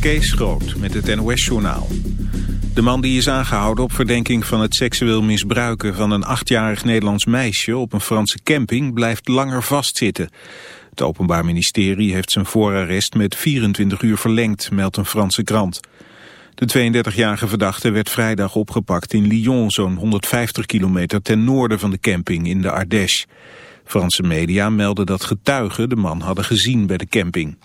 Kees Groot met het NOS-journaal. De man die is aangehouden op verdenking van het seksueel misbruiken van een achtjarig Nederlands meisje op een Franse camping blijft langer vastzitten. Het Openbaar Ministerie heeft zijn voorarrest met 24 uur verlengd, meldt een Franse krant. De 32-jarige verdachte werd vrijdag opgepakt in Lyon, zo'n 150 kilometer ten noorden van de camping in de Ardèche. Franse media melden dat getuigen de man hadden gezien bij de camping.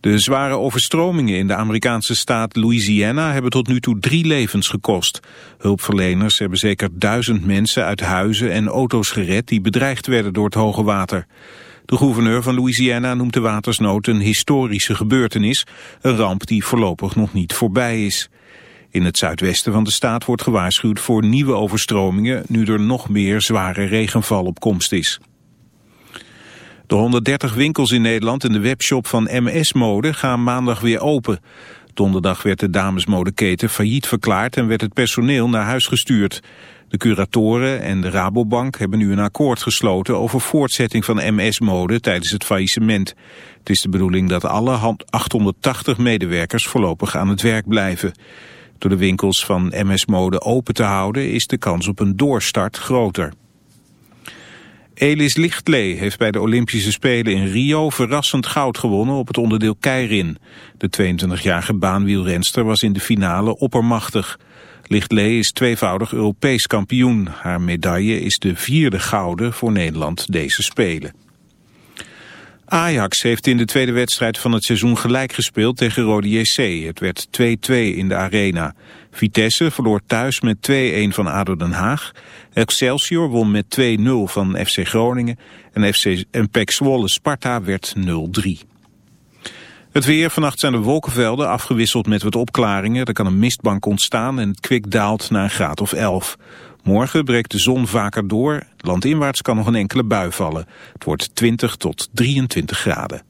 De zware overstromingen in de Amerikaanse staat Louisiana hebben tot nu toe drie levens gekost. Hulpverleners hebben zeker duizend mensen uit huizen en auto's gered die bedreigd werden door het hoge water. De gouverneur van Louisiana noemt de watersnood een historische gebeurtenis, een ramp die voorlopig nog niet voorbij is. In het zuidwesten van de staat wordt gewaarschuwd voor nieuwe overstromingen nu er nog meer zware regenval op komst is. De 130 winkels in Nederland en de webshop van MS Mode gaan maandag weer open. Donderdag werd de damesmodeketen failliet verklaard en werd het personeel naar huis gestuurd. De curatoren en de Rabobank hebben nu een akkoord gesloten over voortzetting van MS-mode tijdens het faillissement. Het is de bedoeling dat alle 880 medewerkers voorlopig aan het werk blijven. Door de winkels van MS-mode open te houden is de kans op een doorstart groter. Elis Lichtlee heeft bij de Olympische Spelen in Rio verrassend goud gewonnen op het onderdeel keirin. De 22-jarige baanwielrenster was in de finale oppermachtig. Lichtlee is tweevoudig Europees kampioen. Haar medaille is de vierde gouden voor Nederland deze Spelen. Ajax heeft in de tweede wedstrijd van het seizoen gelijk gespeeld tegen Rode JC. Het werd 2-2 in de arena. Vitesse verloor thuis met 2-1 van ADO Den Haag. Excelsior won met 2-0 van FC Groningen. En, FC, en PEC Zwolle Sparta werd 0-3. Het weer, vannacht zijn de wolkenvelden afgewisseld met wat opklaringen. Er kan een mistbank ontstaan en het kwik daalt naar een graad of 11. Morgen breekt de zon vaker door. Landinwaarts kan nog een enkele bui vallen. Het wordt 20 tot 23 graden.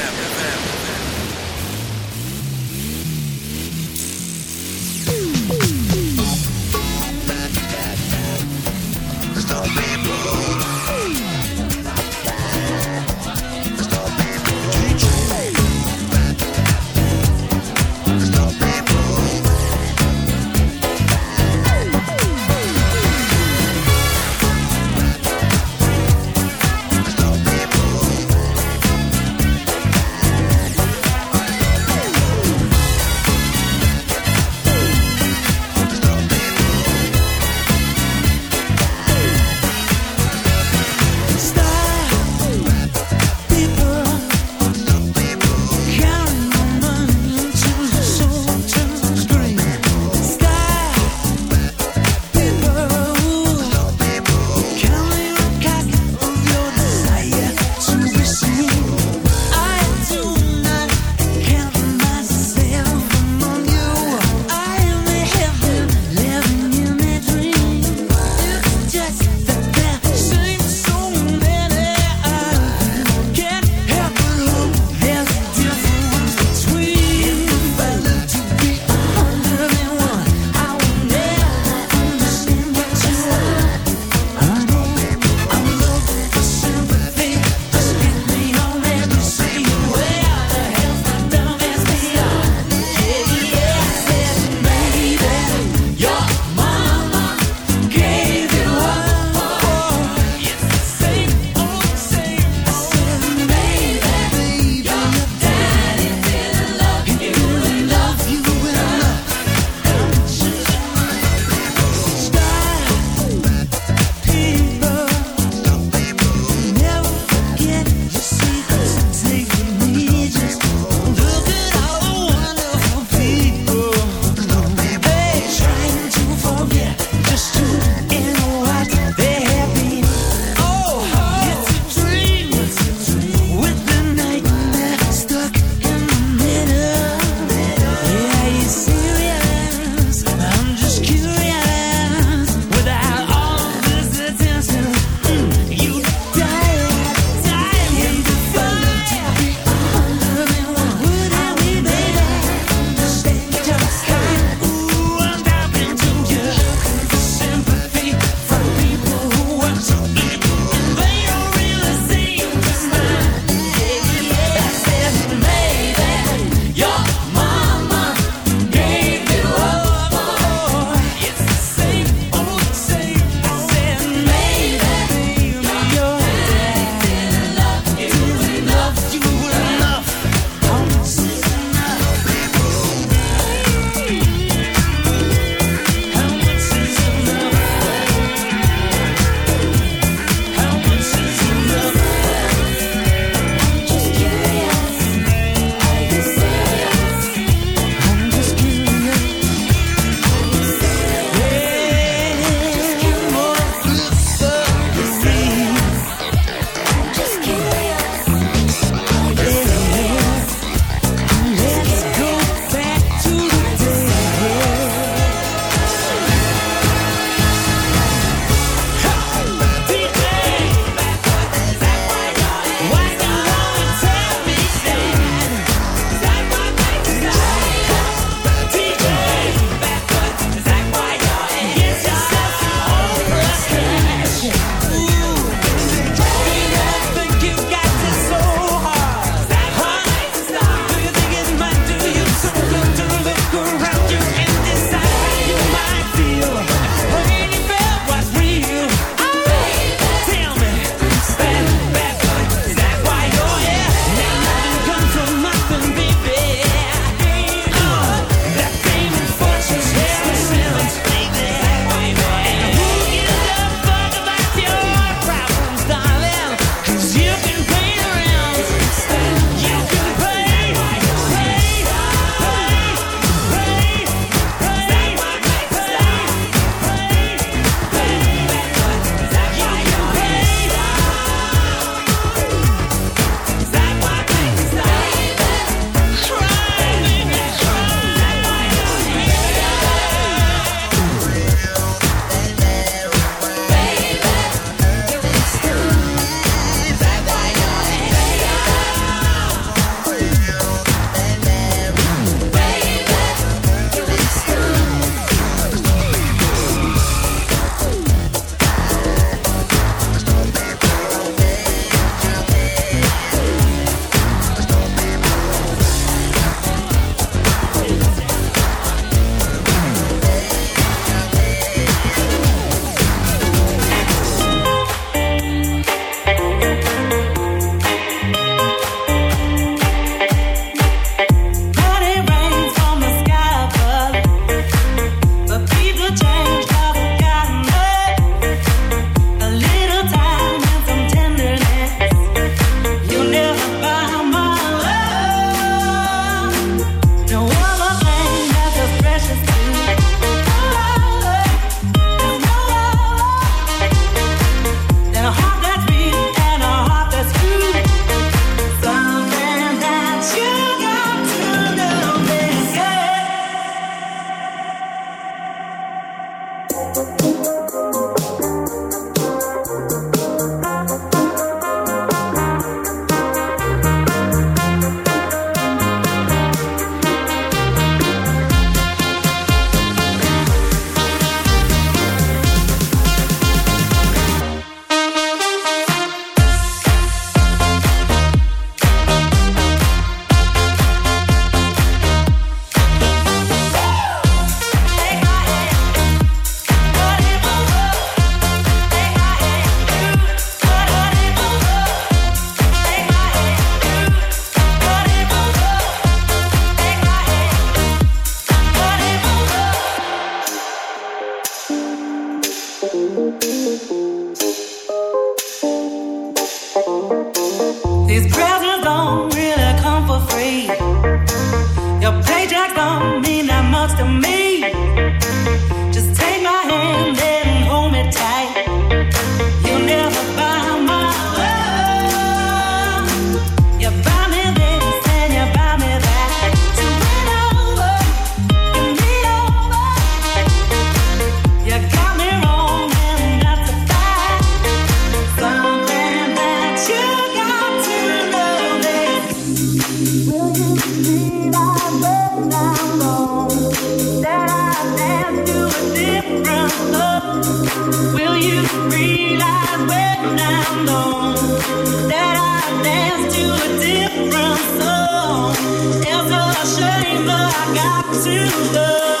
Seus dois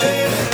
baby.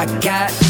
I got